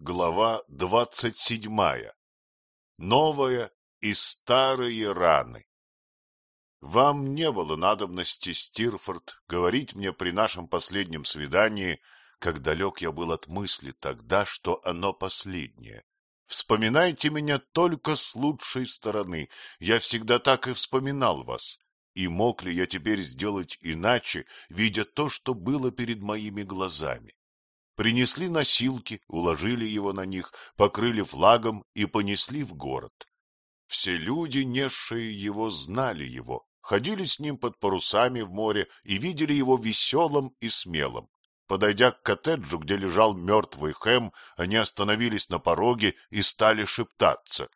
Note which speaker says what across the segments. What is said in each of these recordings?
Speaker 1: Глава двадцать седьмая. Новая и старые раны. Вам не было надобности, Стирфорд, говорить мне при нашем последнем свидании, как далек я был от мысли тогда, что оно последнее. Вспоминайте меня только с лучшей стороны. Я всегда так и вспоминал вас. И мог ли я теперь сделать иначе, видя то, что было перед моими глазами? Принесли носилки, уложили его на них, покрыли флагом и понесли в город. Все люди, несшие его, знали его, ходили с ним под парусами в море и видели его веселым и смелым. Подойдя к коттеджу, где лежал мертвый Хэм, они остановились на пороге и стали шептаться.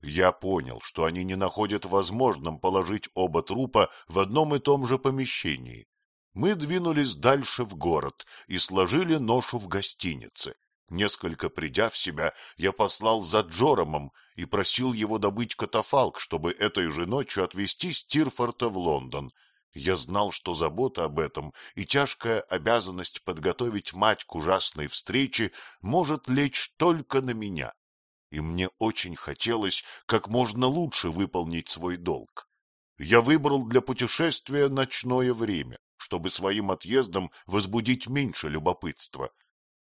Speaker 1: Я понял, что они не находят возможным положить оба трупа в одном и том же помещении. Мы двинулись дальше в город и сложили ношу в гостинице. Несколько придя в себя, я послал за Джоромом и просил его добыть катафалк, чтобы этой же ночью отвезти Стирфорта в Лондон. Я знал, что забота об этом и тяжкая обязанность подготовить мать к ужасной встрече может лечь только на меня. И мне очень хотелось как можно лучше выполнить свой долг. Я выбрал для путешествия ночное время чтобы своим отъездом возбудить меньше любопытства.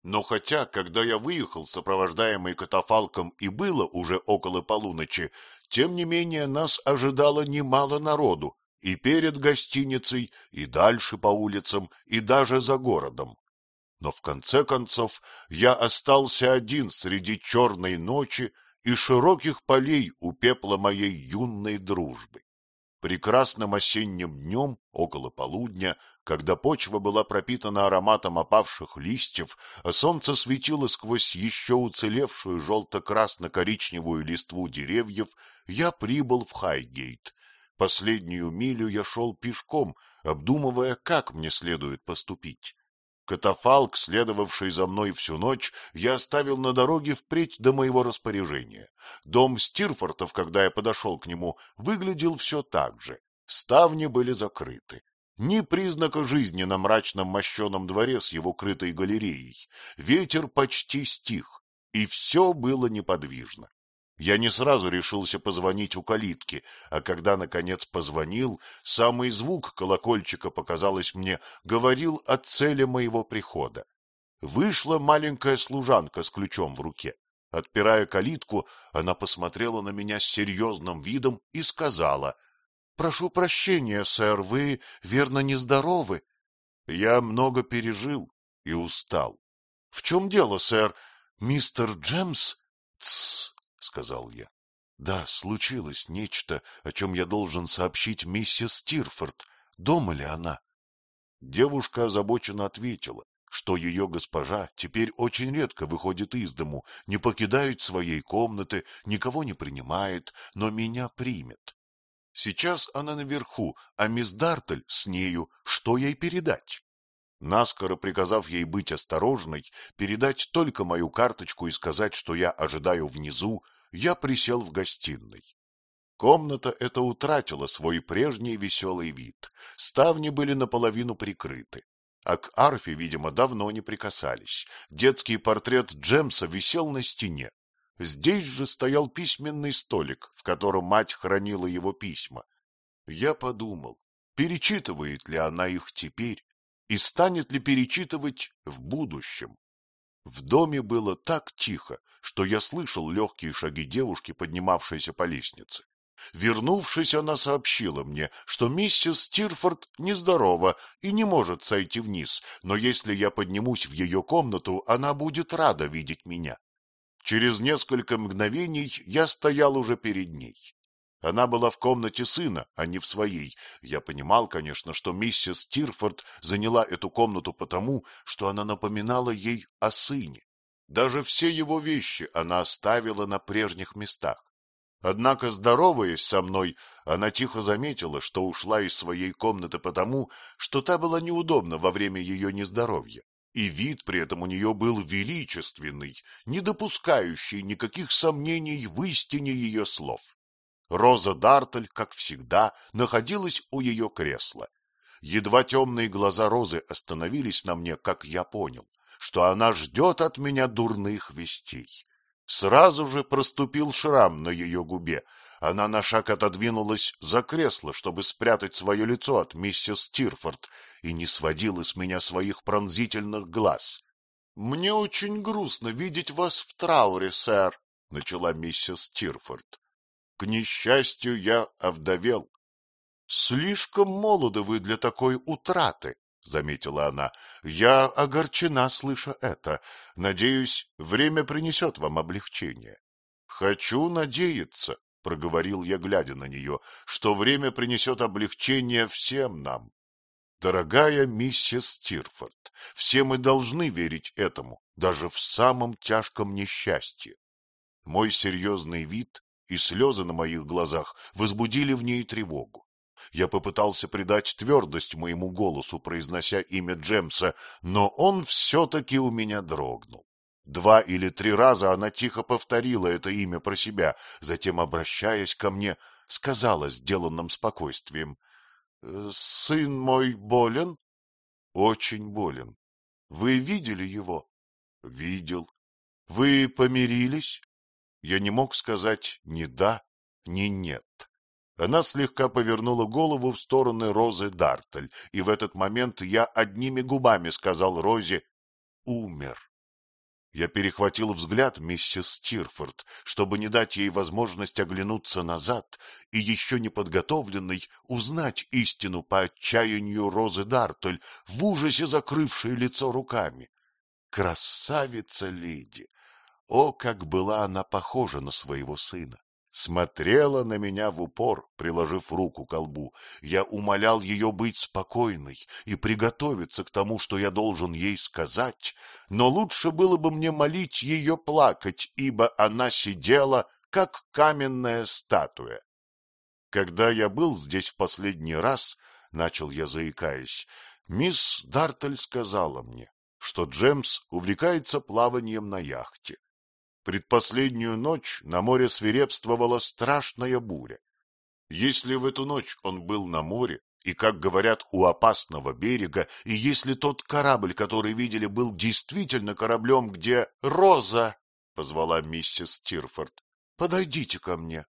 Speaker 1: Но хотя, когда я выехал, сопровождаемый катафалком, и было уже около полуночи, тем не менее нас ожидало немало народу и перед гостиницей, и дальше по улицам, и даже за городом. Но в конце концов я остался один среди черной ночи и широких полей у пепла моей юной дружбы. Прекрасным осенним днем, около полудня, когда почва была пропитана ароматом опавших листьев, а солнце светило сквозь еще уцелевшую желто-красно-коричневую листву деревьев, я прибыл в Хайгейт. Последнюю милю я шел пешком, обдумывая, как мне следует поступить. Катафалк, следовавший за мной всю ночь, я оставил на дороге впредь до моего распоряжения. Дом Стирфортов, когда я подошел к нему, выглядел все так же. Ставни были закрыты. Ни признака жизни на мрачном мощеном дворе с его крытой галереей. Ветер почти стих, и все было неподвижно. Я не сразу решился позвонить у калитки, а когда, наконец, позвонил, самый звук колокольчика, показалось мне, говорил о цели моего прихода. Вышла маленькая служанка с ключом в руке. Отпирая калитку, она посмотрела на меня с серьезным видом и сказала, — Прошу прощения, сэр, вы, верно, нездоровы? Я много пережил и устал. — В чем дело, сэр? Мистер Джемс? — Тссс! Сказал я. — Да, случилось нечто, о чем я должен сообщить миссис Тирфорд. Дома ли она? Девушка озабоченно ответила, что ее госпожа теперь очень редко выходит из дому, не покидает своей комнаты, никого не принимает, но меня примет. Сейчас она наверху, а мисс Дартель с нею, что ей передать? Наскоро приказав ей быть осторожной, передать только мою карточку и сказать, что я ожидаю внизу, я присел в гостиной. Комната эта утратила свой прежний веселый вид. Ставни были наполовину прикрыты. А к арфе, видимо, давно не прикасались. Детский портрет Джемса висел на стене. Здесь же стоял письменный столик, в котором мать хранила его письма. Я подумал, перечитывает ли она их теперь и станет ли перечитывать в будущем. В доме было так тихо, что я слышал легкие шаги девушки, поднимавшейся по лестнице. Вернувшись, она сообщила мне, что миссис Тирфорд нездорова и не может сойти вниз, но если я поднимусь в ее комнату, она будет рада видеть меня. Через несколько мгновений я стоял уже перед ней. Она была в комнате сына, а не в своей. Я понимал, конечно, что миссис Тирфорд заняла эту комнату потому, что она напоминала ей о сыне. Даже все его вещи она оставила на прежних местах. Однако, здороваясь со мной, она тихо заметила, что ушла из своей комнаты потому, что та была неудобна во время ее нездоровья, и вид при этом у нее был величественный, не допускающий никаких сомнений в истине ее слов. Роза Дартель, как всегда, находилась у ее кресла. Едва темные глаза Розы остановились на мне, как я понял. что она ждет от меня дурных вестей. Сразу же проступил шрам на ее губе. Она на шаг отодвинулась за кресло, чтобы спрятать свое лицо от миссис Тирфорд, и не сводила с меня своих пронзительных глаз. — Мне очень грустно видеть вас в трауре, сэр, — начала миссис Тирфорд. — К несчастью, я овдовел. — Слишком молоды вы для такой утраты, — заметила она. — Я огорчена, слыша это. Надеюсь, время принесет вам облегчение. — Хочу надеяться, — проговорил я, глядя на нее, — что время принесет облегчение всем нам. Дорогая миссис Тирфорд, все мы должны верить этому, даже в самом тяжком несчастье. Мой серьезный вид и слезы на моих глазах возбудили в ней тревогу. Я попытался придать твердость моему голосу, произнося имя Джемса, но он все-таки у меня дрогнул. Два или три раза она тихо повторила это имя про себя, затем, обращаясь ко мне, сказала сделанным спокойствием. «Э, — Сын мой болен? — Очень болен. — Вы видели его? — Видел. — Вы помирились? Я не мог сказать ни да, ни нет. Она слегка повернула голову в сторону Розы Дартель, и в этот момент я одними губами сказал Розе «умер». Я перехватил взгляд миссис Тирфорд, чтобы не дать ей возможность оглянуться назад и еще не подготовленной узнать истину по отчаянию Розы Дартель, в ужасе закрывшей лицо руками. Красавица леди! О, как была она похожа на своего сына! смотрела на меня в упор, приложив руку к колбу. Я умолял ее быть спокойной и приготовиться к тому, что я должен ей сказать, но лучше было бы мне молить ее плакать, ибо она сидела, как каменная статуя. Когда я был здесь в последний раз, — начал я заикаясь, — мисс Дартель сказала мне, что Джемс увлекается плаванием на яхте. Предпоследнюю ночь на море свирепствовала страшная буря. Если в эту ночь он был на море, и, как говорят, у опасного берега, и если тот корабль, который видели, был действительно кораблем, где Роза, — позвала миссис Тирфорд, — подойдите ко мне.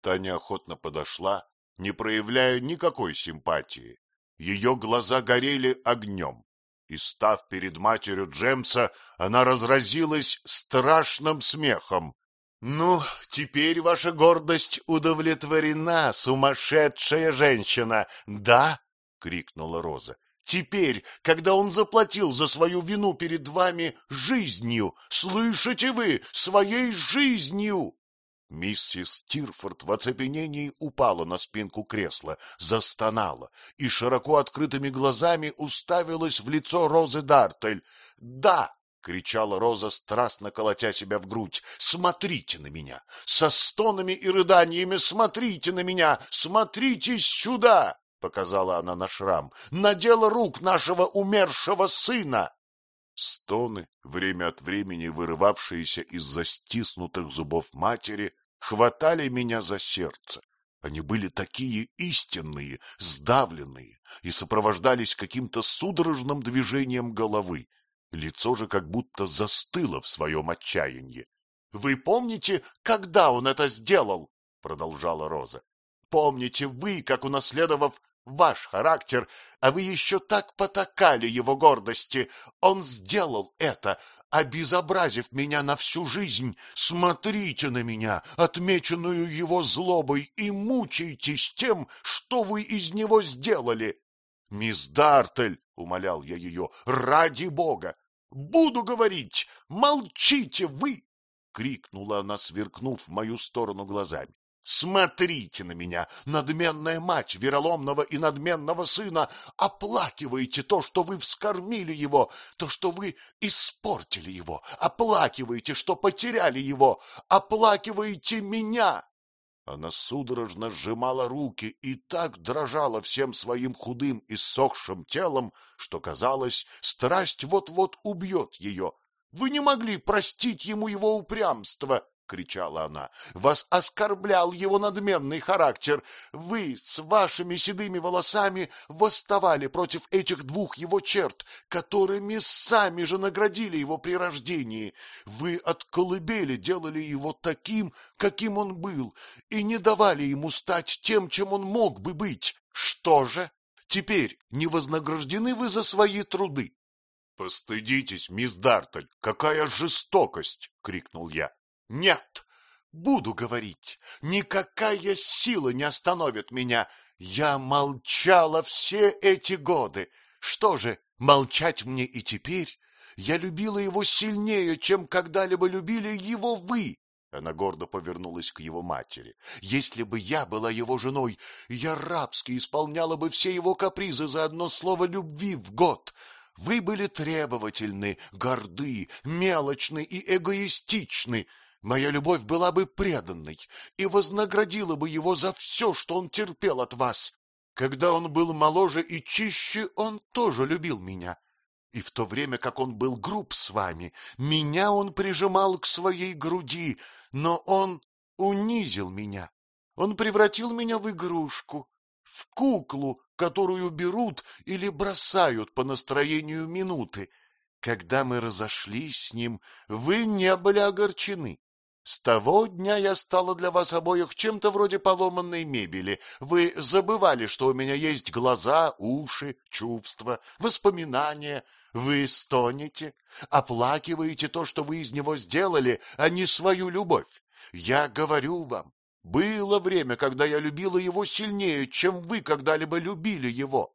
Speaker 1: Таня охотно подошла, не проявляя никакой симпатии. Ее глаза горели огнем и, став перед матерью Джемса, она разразилась страшным смехом. — Ну, теперь ваша гордость удовлетворена, сумасшедшая женщина, да? — крикнула Роза. — Теперь, когда он заплатил за свою вину перед вами жизнью, слышите вы, своей жизнью! Миссис Тирфорд в оцепенении упала на спинку кресла, застонала и широко открытыми глазами уставилась в лицо Розы Дартель. — Да! — кричала Роза, страстно колотя себя в грудь. — Смотрите на меня! Со стонами и рыданиями смотрите на меня! Смотрите сюда! — показала она на шрам. — На дело рук нашего умершего сына! Стоны, время от времени вырывавшиеся из застиснутых зубов матери, хватали меня за сердце. Они были такие истинные, сдавленные и сопровождались каким-то судорожным движением головы. Лицо же как будто застыло в своем отчаянии. — Вы помните, когда он это сделал? — продолжала Роза. — Помните вы, как, унаследовав ваш характер, а вы еще так потакали его гордости. Он сделал это, обезобразив меня на всю жизнь. Смотрите на меня, отмеченную его злобой, и мучайтесь тем, что вы из него сделали. Мисс Дартель, — умолял я ее, — ради бога, буду говорить, молчите вы! — крикнула она, сверкнув в мою сторону глазами. Смотрите на меня, надменная мать вероломного и надменного сына, оплакиваете то, что вы вскормили его, то, что вы испортили его, оплакиваете, что потеряли его, оплакиваете меня. Она судорожно сжимала руки и так дрожала всем своим худым и сохшим телом, что, казалось, страсть вот-вот убьет ее. Вы не могли простить ему его упрямство, — кричала она. — Вас оскорблял его надменный характер. Вы с вашими седыми волосами восставали против этих двух его черт, которыми сами же наградили его при рождении. Вы от колыбели делали его таким, каким он был, и не давали ему стать тем, чем он мог бы быть. Что же? Теперь не вознаграждены вы за свои труды. — Постыдитесь, мисс Дартель, какая жестокость! — крикнул я. — Нет, буду говорить, никакая сила не остановит меня. Я молчала все эти годы. Что же, молчать мне и теперь? Я любила его сильнее, чем когда-либо любили его вы. Она гордо повернулась к его матери. Если бы я была его женой, я рабски исполняла бы все его капризы за одно слово любви в год. Вы были требовательны, горды, мелочны и эгоистичны. Моя любовь была бы преданной и вознаградила бы его за все, что он терпел от вас. Когда он был моложе и чище, он тоже любил меня. И в то время, как он был груб с вами, меня он прижимал к своей груди, но он унизил меня. Он превратил меня в игрушку, в куклу, которую берут или бросают по настроению минуты. Когда мы разошлись с ним, вы не были огорчены. С того дня я стала для вас обоих чем-то вроде поломанной мебели. Вы забывали, что у меня есть глаза, уши, чувства, воспоминания. Вы стонете, оплакиваете то, что вы из него сделали, а не свою любовь. Я говорю вам, было время, когда я любила его сильнее, чем вы когда-либо любили его.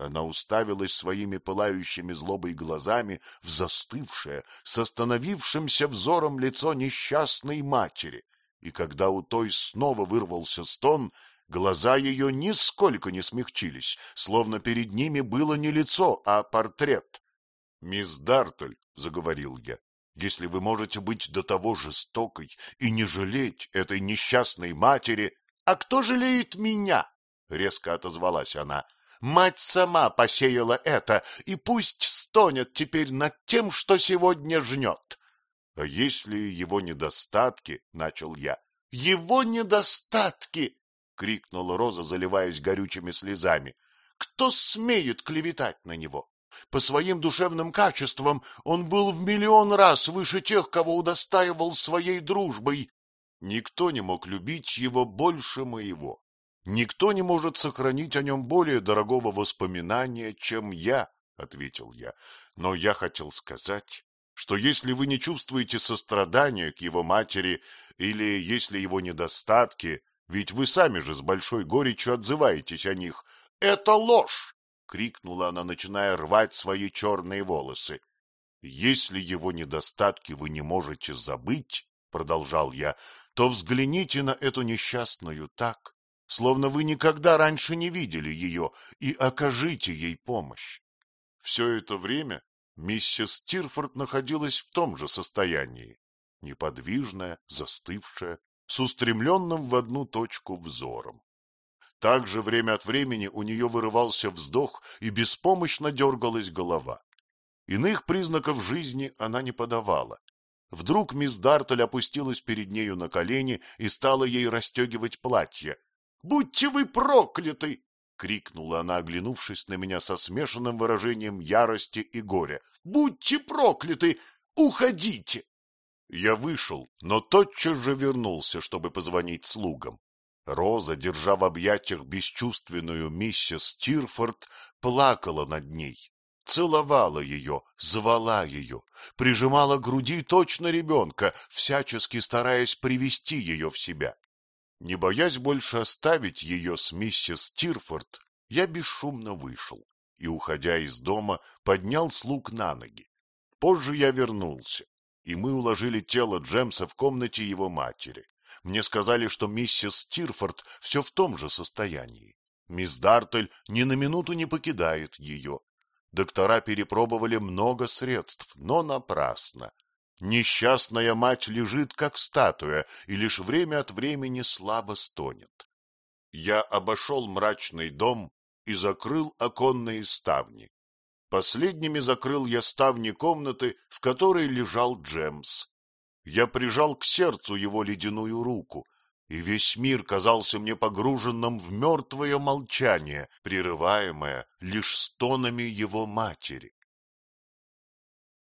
Speaker 1: Она уставилась своими пылающими злобой глазами в застывшее, с остановившимся взором лицо несчастной матери, и когда у той снова вырвался стон, глаза ее нисколько не смягчились, словно перед ними было не лицо, а портрет. — Мисс Дартель, — заговорил я, если вы можете быть до того жестокой и не жалеть этой несчастной матери... — А кто жалеет меня? — резко отозвалась она. — Мать сама посеяла это, и пусть стонет теперь над тем, что сегодня жнет. — А если его недостатки? — начал я. — Его недостатки! — крикнула Роза, заливаясь горючими слезами. — Кто смеет клеветать на него? По своим душевным качествам он был в миллион раз выше тех, кого удостаивал своей дружбой. Никто не мог любить его больше моего. Никто не может сохранить о нем более дорогого воспоминания, чем я, — ответил я. Но я хотел сказать, что если вы не чувствуете сострадания к его матери или если его недостатки, ведь вы сами же с большой горечью отзываетесь о них, это ложь! крикнула она, начиная рвать свои черные волосы. — Если его недостатки вы не можете забыть, — продолжал я, — то взгляните на эту несчастную так, словно вы никогда раньше не видели ее, и окажите ей помощь. Все это время миссис Тирфорд находилась в том же состоянии, неподвижная, застывшая, с устремленным в одну точку взором. Также время от времени у нее вырывался вздох и беспомощно дергалась голова. Иных признаков жизни она не подавала. Вдруг мисс Дартель опустилась перед нею на колени и стала ей расстегивать платье. — Будьте вы прокляты! — крикнула она, оглянувшись на меня со смешанным выражением ярости и горя. — Будьте прокляты! Уходите! Я вышел, но тотчас же вернулся, чтобы позвонить слугам. Роза, держа в объятиях бесчувственную миссис Тирфорд, плакала над ней, целовала ее, звала ее, прижимала к груди точно ребенка, всячески стараясь привести ее в себя. Не боясь больше оставить ее с миссис Тирфорд, я бесшумно вышел и, уходя из дома, поднял слуг на ноги. Позже я вернулся, и мы уложили тело Джемса в комнате его матери. Мне сказали, что миссис Тирфорд все в том же состоянии. Мисс Дартель ни на минуту не покидает ее. Доктора перепробовали много средств, но напрасно. Несчастная мать лежит, как статуя, и лишь время от времени слабо стонет. Я обошел мрачный дом и закрыл оконные ставни. Последними закрыл я ставни комнаты, в которой лежал Джемс. Я прижал к сердцу его ледяную руку, и весь мир казался мне погруженным в мертвое молчание, прерываемое лишь стонами его матери.